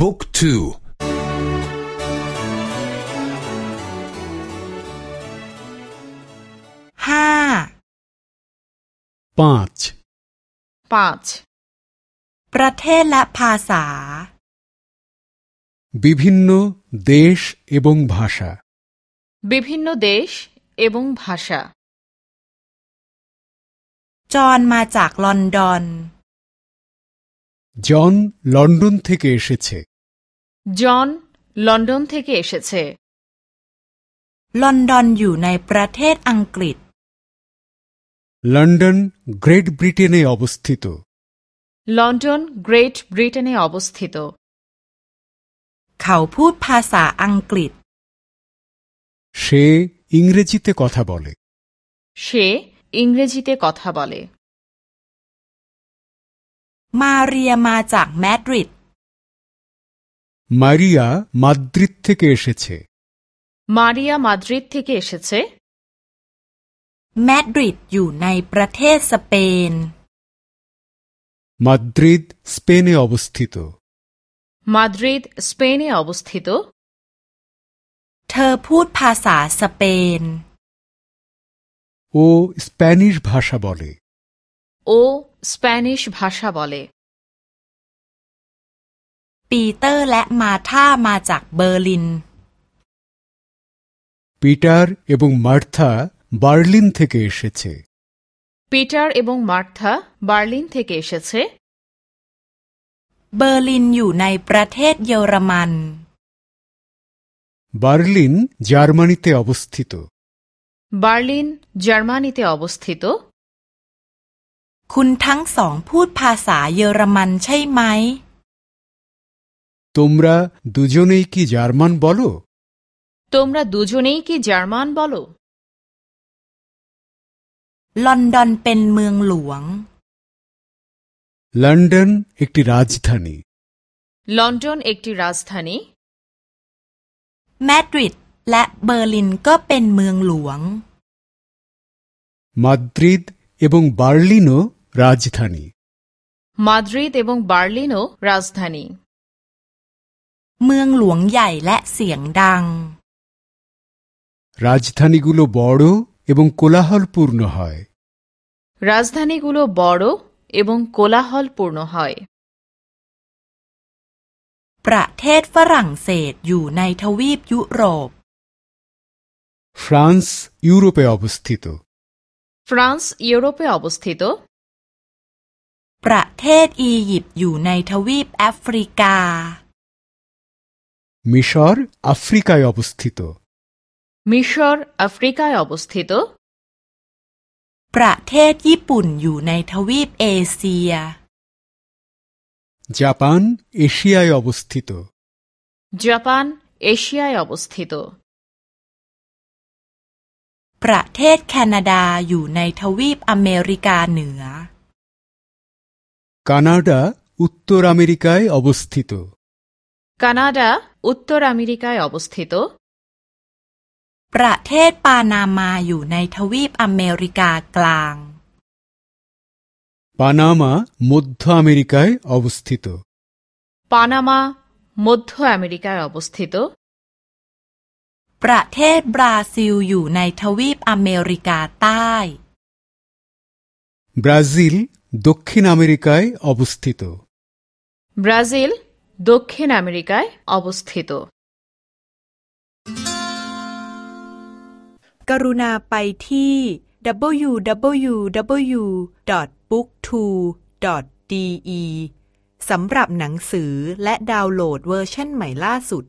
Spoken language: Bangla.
บุ๊กทูห้า পাঁচ পাঁচ ประเทศและภาษา বিভিন্ন দেশ এবং ভাষা বিভিন্ন দেশ এবং ভাষা จอห์นมาจากลอนดอน জন লন্ডন থেকে এসেছে জন লন্ডন থেকে এসেছে ลอนดอนอยู่ในประเทศอังกฤษ লন্ডন গ্রেট ব্রিটেনে অবস্থিত লন্ডন গ্রেট ব্রিটেনে অবস্থিত เขาพูดภาษาอังกฤษ সে ইংরেজিতে কথা বলে সে ইংরেজিতে কথা বলে มาเรียมาจากแมดริด মারিয়া মাদ্রিদ থেকে এসেছে মারিয়া মাদ্রিদ থেকে এসেছে แมดริดอยู่ในประเทศสเปน মাদ্রিদ স্পেনে অবস্থিত মাদ্রিদ স্পেনে অবস্থিত เธอพูดภาษาสเปน ও স্প্যানিশ ভাষা বলে ও স্প্যানিশ ভাষা বলে ปีเตอร์และมาธามาจากเบอร์ลิน পিটার এবং মার্থা বার্লিন থেকে এসেছে পিটার এবং মার্থা বার্লিন থেকে এসেছে เบอร์ลินอยู่ในประเทศเยอรมัน বার্লিন জার্মানিতে অবস্থিত বার্লিন জার্মানিতে অবস্থিত คุณทั้งสองพูดภาษาเยอรมันใช่ไหม তোমরা দুজনেই কি জার্মান বলো তোমরা দুজনেই কি জার্মান বলো ลอนดอนเป็นเมืองหลวง লন্ডন একটি রাজধানী লন্ডন একটি রাজধানী แมดริดและเบอร์ลินก็เป็นเมืองหลวง মাদ্রিদ এবং বার্লিনও রাজধানী মাদ্রিদ এবং বার্লিনও রাজধানী เมืองหลวงใหญ่และเสียงดัง রাজধানীগুলো বড় এবং কোলাহলপূর্ণ হয় রাজধানীগুলো বড় এবং কোলাহলপূর্ণ হয় ประเทศฝรั่งเศสอยู่ในทวีปยุโรป ফ্রান্স ইউরোপে অবস্থিত ফ্রান্স ইউরোপে অবস্থিত ประเทศอียิปต์อยู่ในทวีปแอฟริกา মিশর আফ্রিকায় অবস্থিত মিশর আফ্রিকায় অবস্থিত ประเทศญี่ปุ่นอยู่ในทวีปเอเชีย জাপান এশিয়ায় অবস্থিত জাপান এশিয়ায় অবস্থিত ประเทศแคนาดาอยู่ในทวีปอเมริกาเหนือ কানাডা উত্তর আমেরিকায় অবস্থিত কানাডা উত্তর আমেরিকায় অবস্থিত ประเทศปานามาอยู่ในทวีปอเมริกากลาง পানামা মধ্য আমেরিকায় অবস্থিত পানামা মধ্য আমেরিকায় অবস্থিত ประเทศบราซิลอยู่ในทวีปอเมริกาใต้ ব্রাজিল দক্ষিণ আমেরিকায় অবস্থিত ব্রাজিল দক্ষিণ আমেরিকায় অবস্থিত กรุณาไปที่ www.booktwo.de สำหรับหนังสือและดาวน์โหลดเวอร์ชันใหม่ล่าสุด